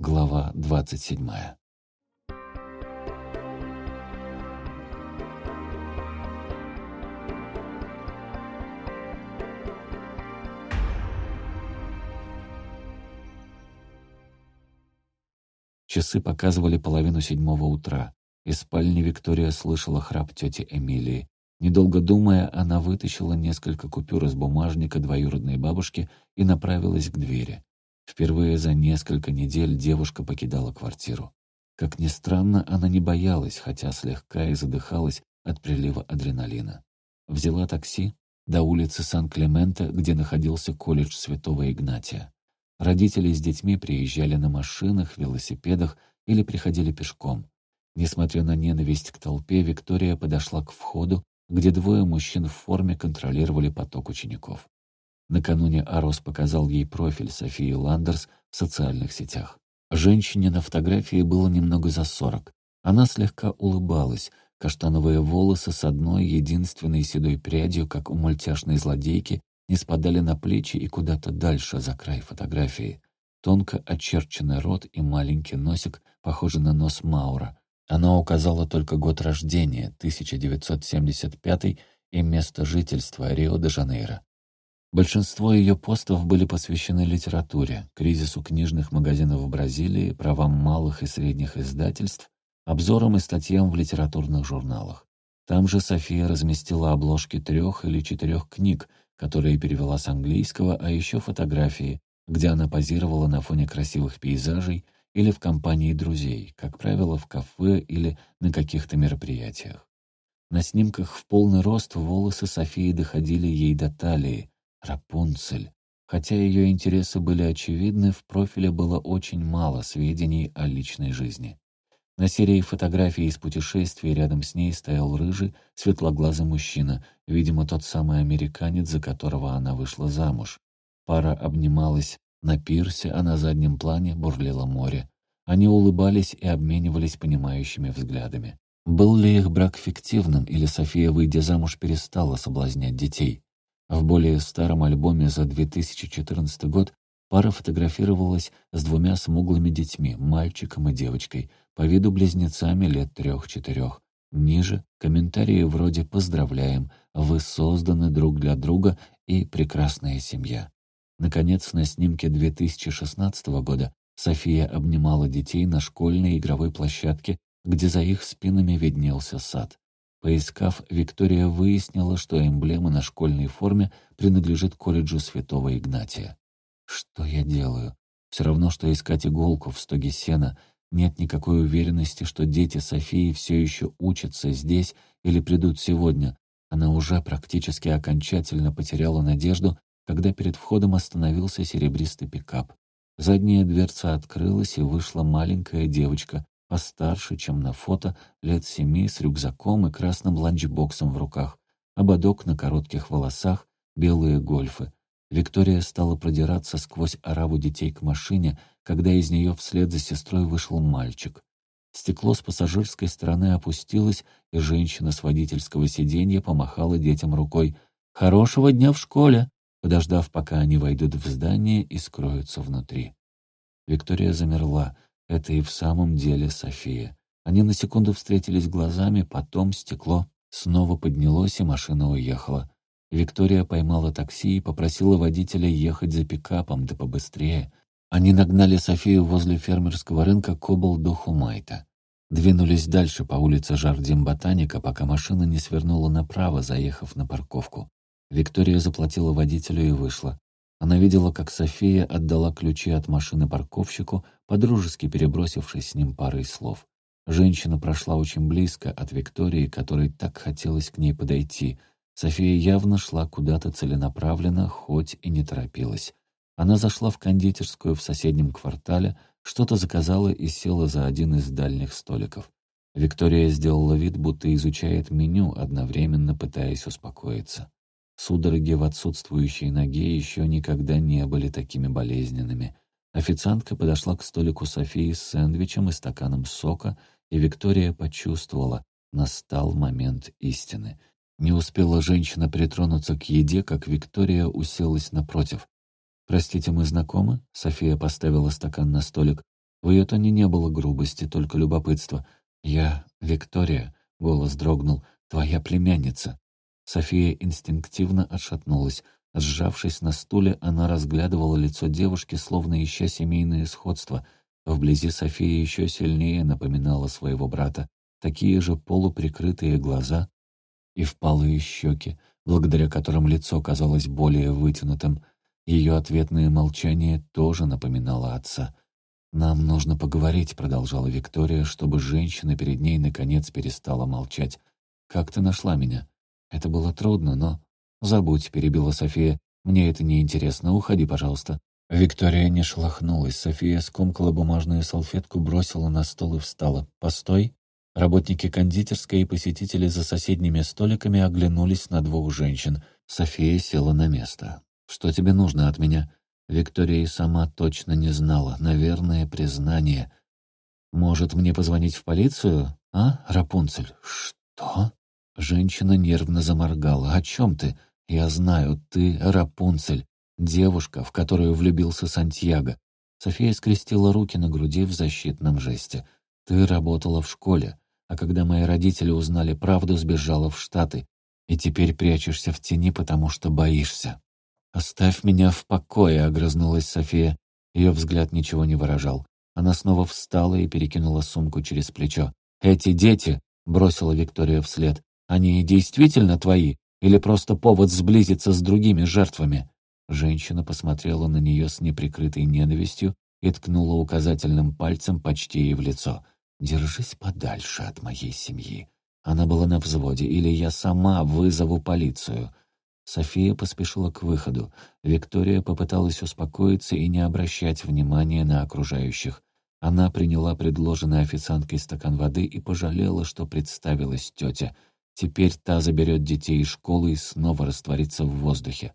Глава двадцать седьмая. Часы показывали половину седьмого утра. Из спальни Виктория слышала храп тети Эмилии. Недолго думая, она вытащила несколько купюр из бумажника двоюродной бабушки и направилась к двери. Впервые за несколько недель девушка покидала квартиру. Как ни странно, она не боялась, хотя слегка и задыхалась от прилива адреналина. Взяла такси до улицы Сан-Клемента, где находился колледж Святого Игнатия. Родители с детьми приезжали на машинах, велосипедах или приходили пешком. Несмотря на ненависть к толпе, Виктория подошла к входу, где двое мужчин в форме контролировали поток учеников. Накануне Арос показал ей профиль Софии Ландерс в социальных сетях. Женщине на фотографии было немного за сорок. Она слегка улыбалась, каштановые волосы с одной единственной седой прядью, как у мультяшной злодейки, не спадали на плечи и куда-то дальше, за край фотографии. Тонко очерченный рот и маленький носик, похожий на нос Маура. Она указала только год рождения, 1975 и место жительства Рио-де-Жанейро. Большинство ее постов были посвящены литературе, кризису книжных магазинов в Бразилии, правам малых и средних издательств, обзорам и статьям в литературных журналах. Там же София разместила обложки трех или четырех книг, которые перевела с английского, а еще фотографии, где она позировала на фоне красивых пейзажей или в компании друзей, как правило, в кафе или на каких-то мероприятиях. На снимках в полный рост волосы Софии доходили ей до талии, Рапунцель. Хотя ее интересы были очевидны, в профиле было очень мало сведений о личной жизни. На серии фотографий из путешествий рядом с ней стоял рыжий, светлоглазый мужчина, видимо, тот самый американец, за которого она вышла замуж. Пара обнималась на пирсе, а на заднем плане бурлило море. Они улыбались и обменивались понимающими взглядами. Был ли их брак фиктивным, или София, выйдя замуж, перестала соблазнять детей? В более старом альбоме за 2014 год пара фотографировалась с двумя смуглыми детьми, мальчиком и девочкой, по виду близнецами лет трех-четырех. Ниже комментарии вроде «Поздравляем», «Вы созданы друг для друга» и «Прекрасная семья». Наконец, на снимке 2016 года София обнимала детей на школьной игровой площадке, где за их спинами виднелся сад. Поискав, Виктория выяснила, что эмблема на школьной форме принадлежит колледжу Святого Игнатия. «Что я делаю? Все равно, что искать иголку в стоге сена. Нет никакой уверенности, что дети Софии все еще учатся здесь или придут сегодня. Она уже практически окончательно потеряла надежду, когда перед входом остановился серебристый пикап. Задняя дверца открылась, и вышла маленькая девочка постарше, чем на фото, лет семи, с рюкзаком и красным ланчбоксом в руках, ободок на коротких волосах, белые гольфы. Виктория стала продираться сквозь ораву детей к машине, когда из нее вслед за сестрой вышел мальчик. Стекло с пассажирской стороны опустилось, и женщина с водительского сиденья помахала детям рукой. «Хорошего дня в школе!» подождав, пока они войдут в здание и скроются внутри. Виктория замерла, это и в самом деле София. Они на секунду встретились глазами, потом стекло снова поднялось, и машина уехала. Виктория поймала такси и попросила водителя ехать за пикапом, да побыстрее. Они нагнали Софию возле фермерского рынка Кобл-до-Хумайта. Двинулись дальше по улице Жардим-Ботаника, пока машина не свернула направо, заехав на парковку. Виктория заплатила водителю и вышла. Она видела, как София отдала ключи от машины парковщику, подружески перебросившись с ним парой слов. Женщина прошла очень близко от Виктории, которой так хотелось к ней подойти. София явно шла куда-то целенаправленно, хоть и не торопилась. Она зашла в кондитерскую в соседнем квартале, что-то заказала и села за один из дальних столиков. Виктория сделала вид, будто изучает меню, одновременно пытаясь успокоиться. Судороги в отсутствующей ноге еще никогда не были такими болезненными. Официантка подошла к столику Софии с сэндвичем и стаканом сока, и Виктория почувствовала, настал момент истины. Не успела женщина притронуться к еде, как Виктория уселась напротив. «Простите, мы знакомы?» София поставила стакан на столик. В ее тоне не было грубости, только любопытство. «Я Виктория», — голос дрогнул, — «твоя племянница». София инстинктивно отшатнулась. Сжавшись на стуле, она разглядывала лицо девушки, словно ища семейное сходство. Вблизи София еще сильнее напоминала своего брата. Такие же полуприкрытые глаза и впалые щеки, благодаря которым лицо казалось более вытянутым. Ее ответное молчание тоже напоминало отца. «Нам нужно поговорить», — продолжала Виктория, чтобы женщина перед ней наконец перестала молчать. «Как ты нашла меня?» «Это было трудно, но...» «Забудь», — перебила София. «Мне это не интересно. Уходи, пожалуйста». Виктория не шелохнулась. София скомкала бумажную салфетку, бросила на стол и встала. «Постой!» Работники кондитерской и посетители за соседними столиками оглянулись на двух женщин. София села на место. «Что тебе нужно от меня?» Виктория и сама точно не знала. Наверное, признание. «Может, мне позвонить в полицию? А, Рапунцель?» «Что?» Женщина нервно заморгала. «О чем ты?» «Я знаю, ты Рапунцель, девушка, в которую влюбился Сантьяго». София скрестила руки на груди в защитном жесте. «Ты работала в школе, а когда мои родители узнали правду, сбежала в Штаты, и теперь прячешься в тени, потому что боишься». «Оставь меня в покое», — огрызнулась София. Ее взгляд ничего не выражал. Она снова встала и перекинула сумку через плечо. «Эти дети», — бросила Виктория вслед, — «они действительно твои? Или просто повод сблизиться с другими жертвами?» Женщина посмотрела на нее с неприкрытой ненавистью и ткнула указательным пальцем почти ей в лицо. «Держись подальше от моей семьи. Она была на взводе, или я сама вызову полицию». София поспешила к выходу. Виктория попыталась успокоиться и не обращать внимания на окружающих. Она приняла предложенный официанткой стакан воды и пожалела, что представилась тетя. Теперь та заберет детей из школы и снова растворится в воздухе.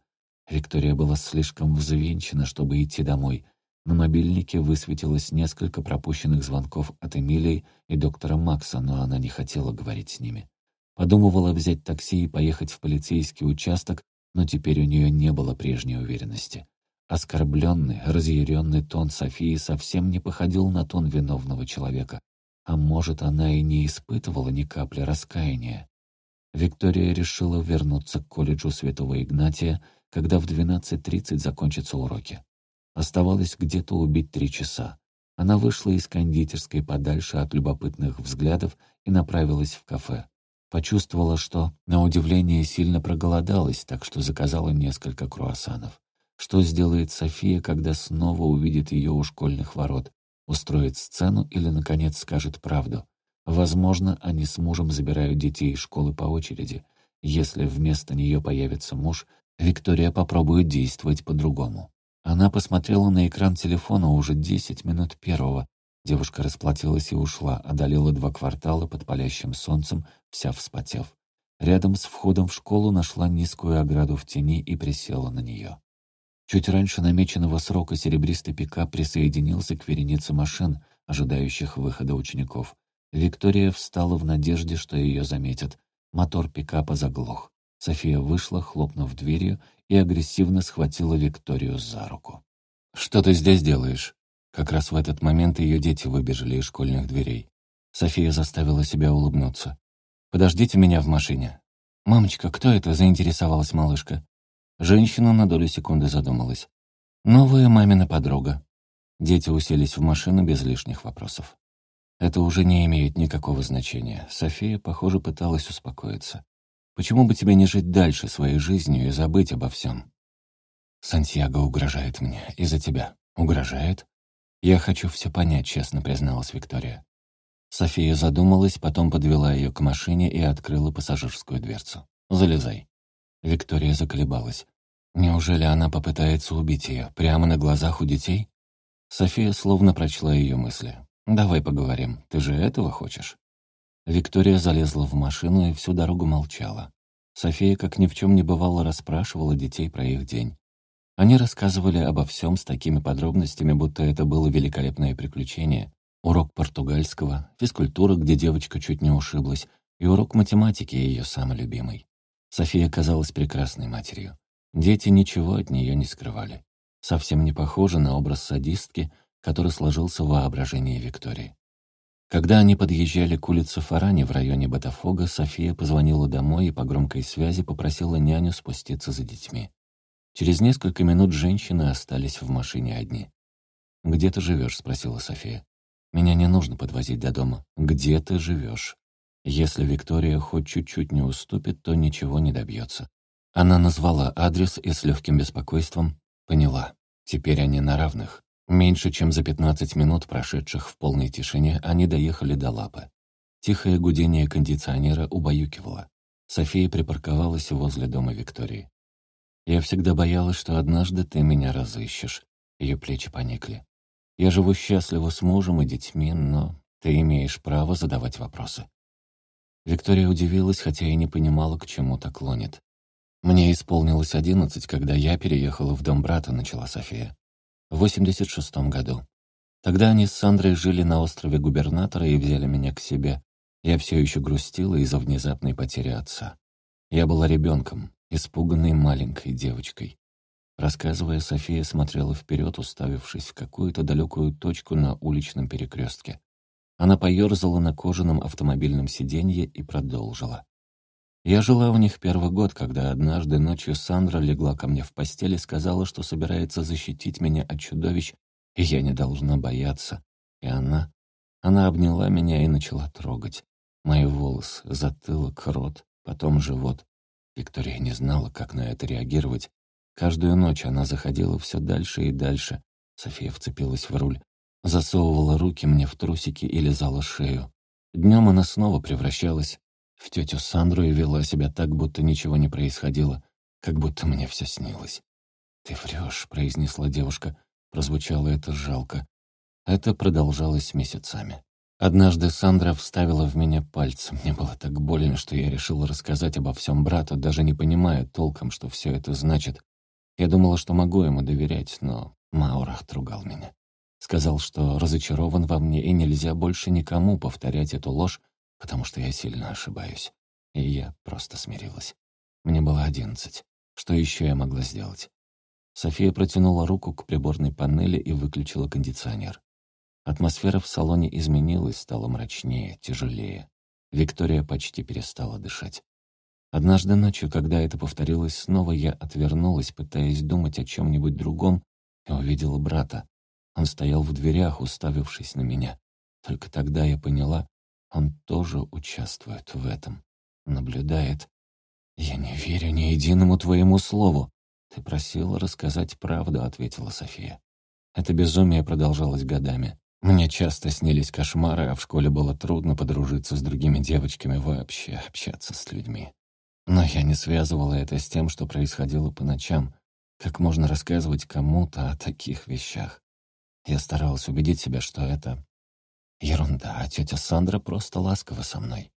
Виктория была слишком взвинчена, чтобы идти домой. На мобильнике высветилось несколько пропущенных звонков от Эмилии и доктора Макса, но она не хотела говорить с ними. Подумывала взять такси и поехать в полицейский участок, но теперь у нее не было прежней уверенности. Оскорбленный, разъяренный тон Софии совсем не походил на тон виновного человека. А может, она и не испытывала ни капли раскаяния. Виктория решила вернуться к колледжу Святого Игнатия, когда в 12.30 закончатся уроки. Оставалось где-то убить три часа. Она вышла из кондитерской подальше от любопытных взглядов и направилась в кафе. Почувствовала, что, на удивление, сильно проголодалась, так что заказала несколько круассанов. Что сделает София, когда снова увидит ее у школьных ворот? Устроит сцену или, наконец, скажет правду? Возможно, они с мужем забирают детей из школы по очереди. Если вместо нее появится муж, Виктория попробует действовать по-другому. Она посмотрела на экран телефона уже десять минут первого, Девушка расплатилась и ушла, одолела два квартала под палящим солнцем, вся вспотев. Рядом с входом в школу нашла низкую ограду в тени и присела на нее. Чуть раньше намеченного срока серебристый пикап присоединился к веренице машин, ожидающих выхода учеников. Виктория встала в надежде, что ее заметят. Мотор пикапа заглох. София вышла, хлопнув дверью, и агрессивно схватила Викторию за руку. «Что ты здесь делаешь?» Как раз в этот момент ее дети выбежали из школьных дверей. София заставила себя улыбнуться. «Подождите меня в машине». «Мамочка, кто это?» — заинтересовалась малышка. Женщина на долю секунды задумалась. «Новая мамина подруга». Дети уселись в машину без лишних вопросов. Это уже не имеет никакого значения. София, похоже, пыталась успокоиться. «Почему бы тебе не жить дальше своей жизнью и забыть обо всем?» «Сантьяго угрожает мне. Из-за тебя. Угрожает?» «Я хочу все понять», — честно призналась Виктория. София задумалась, потом подвела ее к машине и открыла пассажирскую дверцу. «Залезай». Виктория заколебалась. Неужели она попытается убить ее прямо на глазах у детей? София словно прочла ее мысли. «Давай поговорим. Ты же этого хочешь?» Виктория залезла в машину и всю дорогу молчала. София, как ни в чем не бывало, расспрашивала детей про их день. Они рассказывали обо всем с такими подробностями, будто это было великолепное приключение. Урок португальского, физкультура, где девочка чуть не ушиблась, и урок математики, ее самый любимый. София казалась прекрасной матерью. Дети ничего от нее не скрывали. Совсем не похожа на образ садистки, который сложился в воображении Виктории. Когда они подъезжали к улице Фарани в районе Ботафога, София позвонила домой и по громкой связи попросила няню спуститься за детьми. Через несколько минут женщины остались в машине одни. «Где ты живешь?» — спросила София. «Меня не нужно подвозить до дома. Где ты живешь?» Если Виктория хоть чуть-чуть не уступит, то ничего не добьется. Она назвала адрес и с легким беспокойством поняла. Теперь они на равных. Меньше чем за 15 минут, прошедших в полной тишине, они доехали до Лапы. Тихое гудение кондиционера убаюкивало. София припарковалась возле дома Виктории. «Я всегда боялась, что однажды ты меня разыщешь». Ее плечи поникли. «Я живу счастливо с мужем и детьми, но ты имеешь право задавать вопросы». Виктория удивилась, хотя и не понимала, к чему так клонит. «Мне исполнилось одиннадцать, когда я переехала в дом брата», — начала София в 86 году. Тогда они с Сандрой жили на острове губернатора и взяли меня к себе. Я все еще грустила из-за внезапной потери отца. Я была ребенком, испуганной маленькой девочкой. Рассказывая, София смотрела вперед, уставившись в какую-то далекую точку на уличном перекрестке. Она поерзала на кожаном автомобильном сиденье и продолжила. Я жила у них первый год, когда однажды ночью Сандра легла ко мне в постели и сказала, что собирается защитить меня от чудовищ, и я не должна бояться. И она... Она обняла меня и начала трогать. Мои волосы, затылок, рот, потом живот. Виктория не знала, как на это реагировать. Каждую ночь она заходила все дальше и дальше. София вцепилась в руль, засовывала руки мне в трусики и лизала шею. Днем она снова превращалась в тетю Сандру и вела себя так, будто ничего не происходило, как будто мне все снилось. «Ты врешь», — произнесла девушка. Прозвучало это жалко. Это продолжалось месяцами. Однажды Сандра вставила в меня пальцы. Мне было так больно, что я решила рассказать обо всем брату, даже не понимая толком, что все это значит. Я думала, что могу ему доверять, но Маурах тругал меня. Сказал, что разочарован во мне, и нельзя больше никому повторять эту ложь, потому что я сильно ошибаюсь. И я просто смирилась. Мне было одиннадцать. Что еще я могла сделать? София протянула руку к приборной панели и выключила кондиционер. Атмосфера в салоне изменилась, стала мрачнее, тяжелее. Виктория почти перестала дышать. Однажды ночью, когда это повторилось снова, я отвернулась, пытаясь думать о чем-нибудь другом, и увидела брата. Он стоял в дверях, уставившись на меня. Только тогда я поняла, он тоже участвует в этом. Наблюдает. «Я не верю ни единому твоему слову». «Ты просила рассказать правду», — ответила София. Это безумие продолжалось годами. Мне часто снились кошмары, а в школе было трудно подружиться с другими девочками, вообще общаться с людьми. Но я не связывала это с тем, что происходило по ночам. Как можно рассказывать кому-то о таких вещах? Я старалась убедить себя, что это Ерунда, тетя Сандра просто ласкова со мной.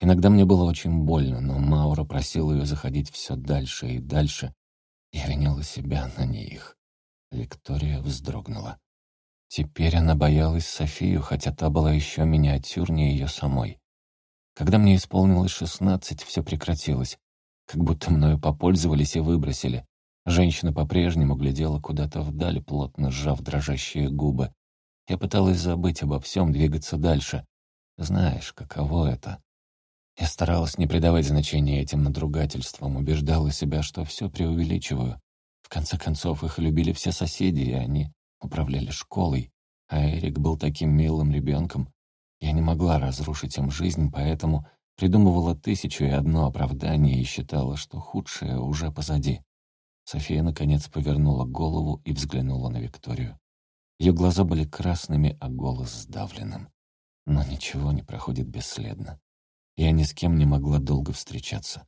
Иногда мне было очень больно, но Маура просила ее заходить все дальше и дальше. Я винила себя, на них. Виктория вздрогнула. Теперь она боялась Софию, хотя та была еще миниатюрнее ее самой. Когда мне исполнилось шестнадцать, все прекратилось. Как будто мною попользовались и выбросили. Женщина по-прежнему глядела куда-то вдаль, плотно сжав дрожащие губы. Я пыталась забыть обо всем, двигаться дальше. Знаешь, каково это? Я старалась не придавать значения этим надругательствам, убеждала себя, что все преувеличиваю. В конце концов, их любили все соседи, и они управляли школой. А Эрик был таким милым ребенком. Я не могла разрушить им жизнь, поэтому придумывала тысячу и одно оправдание и считала, что худшее уже позади. София, наконец, повернула голову и взглянула на Викторию. Ее глаза были красными, а голос сдавленным. Но ничего не проходит бесследно. Я ни с кем не могла долго встречаться.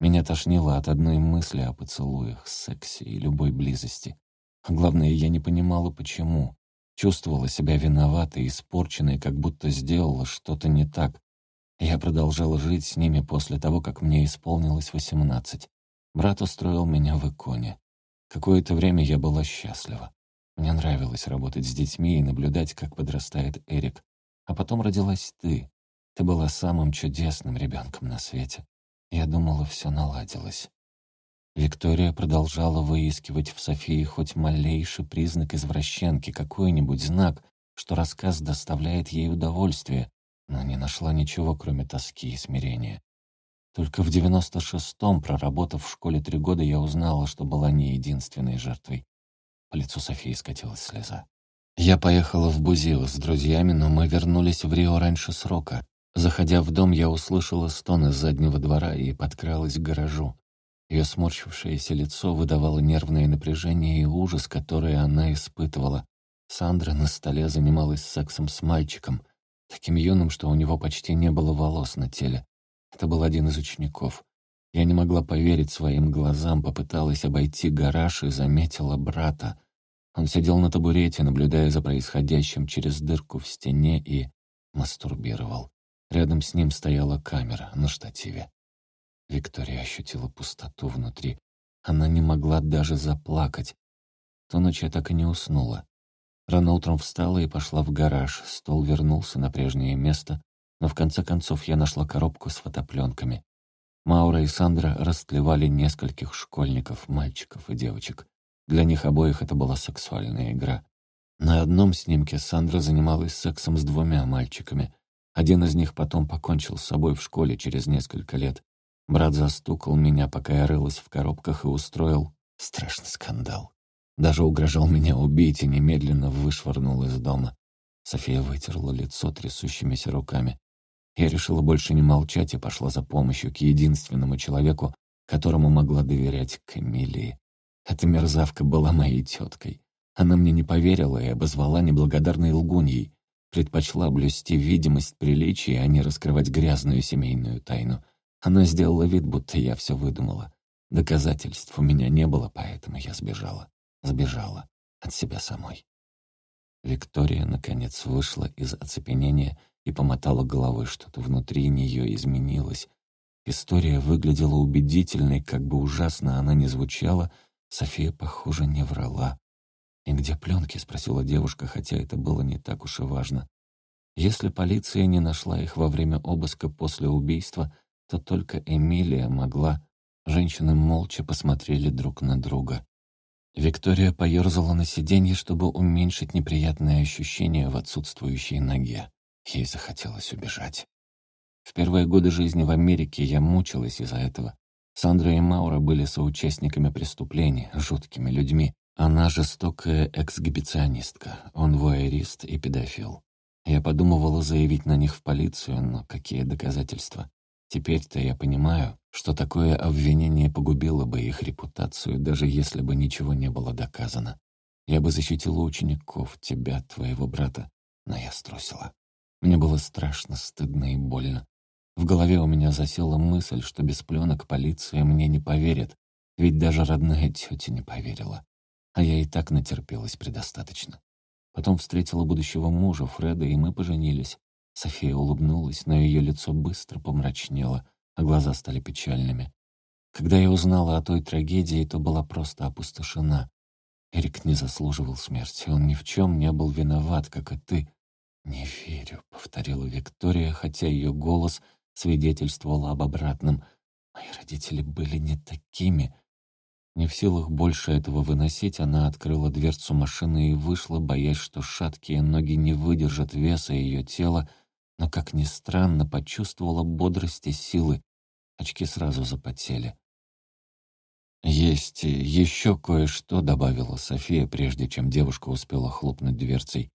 Меня тошнило от одной мысли о поцелуях, сексе и любой близости. А главное, я не понимала, почему. Чувствовала себя виноватой, испорченной, как будто сделала что-то не так. Я продолжала жить с ними после того, как мне исполнилось восемнадцать. Брат устроил меня в иконе. Какое-то время я была счастлива. Мне нравилось работать с детьми и наблюдать, как подрастает Эрик. А потом родилась ты. Ты была самым чудесным ребенком на свете. Я думала, все наладилось. Виктория продолжала выискивать в Софии хоть малейший признак извращенки, какой-нибудь знак, что рассказ доставляет ей удовольствие, но не нашла ничего, кроме тоски и смирения. Только в девяносто шестом, проработав в школе три года, я узнала, что была не единственной жертвой. По лицу Софии скатилась слеза. Я поехала в Бузио с друзьями, но мы вернулись в Рио раньше срока. Заходя в дом, я услышала стон из заднего двора и подкралась к гаражу. Ее сморщившееся лицо выдавало нервное напряжение и ужас, который она испытывала. Сандра на столе занималась сексом с мальчиком, таким юным, что у него почти не было волос на теле. Это был один из учеников. Я не могла поверить своим глазам, попыталась обойти гараж и заметила брата. Он сидел на табурете, наблюдая за происходящим через дырку в стене и мастурбировал. Рядом с ним стояла камера на штативе. Виктория ощутила пустоту внутри. Она не могла даже заплакать. Ту ночь я так и не уснула. Рано утром встала и пошла в гараж. Стол вернулся на прежнее место, но в конце концов я нашла коробку с фотопленками. Маура и Сандра растлевали нескольких школьников, мальчиков и девочек. Для них обоих это была сексуальная игра. На одном снимке Сандра занималась сексом с двумя мальчиками. Один из них потом покончил с собой в школе через несколько лет. Брат застукал меня, пока я рылась в коробках и устроил страшный скандал. Даже угрожал меня убить и немедленно вышвырнул из дома. София вытерла лицо трясущимися руками. Я решила больше не молчать и пошла за помощью к единственному человеку, которому могла доверять, к Эмилии. Эта мерзавка была моей теткой. Она мне не поверила и обозвала неблагодарной лгуньей. Предпочла блюсти видимость приличия, а не раскрывать грязную семейную тайну. Она сделала вид, будто я все выдумала. Доказательств у меня не было, поэтому я сбежала. Сбежала от себя самой. Виктория, наконец, вышла из оцепенения и помотала головой, что-то внутри нее изменилось. История выглядела убедительной, как бы ужасно она ни звучала, София, похоже, не врала. «И где пленки?» — спросила девушка, хотя это было не так уж и важно. Если полиция не нашла их во время обыска после убийства, то только Эмилия могла. Женщины молча посмотрели друг на друга. Виктория поерзала на сиденье, чтобы уменьшить неприятное ощущение в отсутствующей ноге. Ей захотелось убежать. В первые годы жизни в Америке я мучилась из-за этого. Сандра и Маура были соучастниками преступлений, жуткими людьми. Она жестокая эксгибиционистка, он воэрист и педофил. Я подумывала заявить на них в полицию, но какие доказательства? Теперь-то я понимаю, что такое обвинение погубило бы их репутацию, даже если бы ничего не было доказано. Я бы защитила учеников, тебя, твоего брата, но я струсила. Мне было страшно, стыдно и больно. В голове у меня засела мысль, что без пленок полиция мне не поверит, ведь даже родная тетя не поверила. А я и так натерпелась предостаточно. Потом встретила будущего мужа, Фреда, и мы поженились. София улыбнулась, но ее лицо быстро помрачнело, а глаза стали печальными. Когда я узнала о той трагедии, то была просто опустошена. Эрик не заслуживал смерти, он ни в чем не был виноват, как и ты. «Не верю», — повторила Виктория, хотя ее голос свидетельствовал об обратном. «Мои родители были не такими». Не в силах больше этого выносить, она открыла дверцу машины и вышла, боясь, что шаткие ноги не выдержат веса ее тела, но, как ни странно, почувствовала бодрость и силы. Очки сразу запотели. «Есть еще кое-что», — добавила София, прежде чем девушка успела хлопнуть дверцей.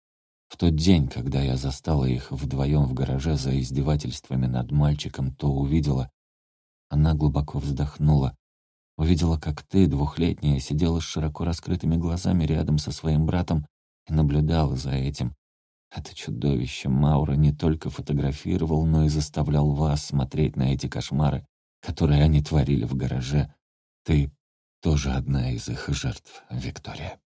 В тот день, когда я застала их вдвоем в гараже за издевательствами над мальчиком, то увидела... Она глубоко вздохнула. Увидела, как ты, двухлетняя, сидела с широко раскрытыми глазами рядом со своим братом и наблюдала за этим. Это чудовище Маура не только фотографировал, но и заставлял вас смотреть на эти кошмары, которые они творили в гараже. Ты тоже одна из их жертв, Виктория.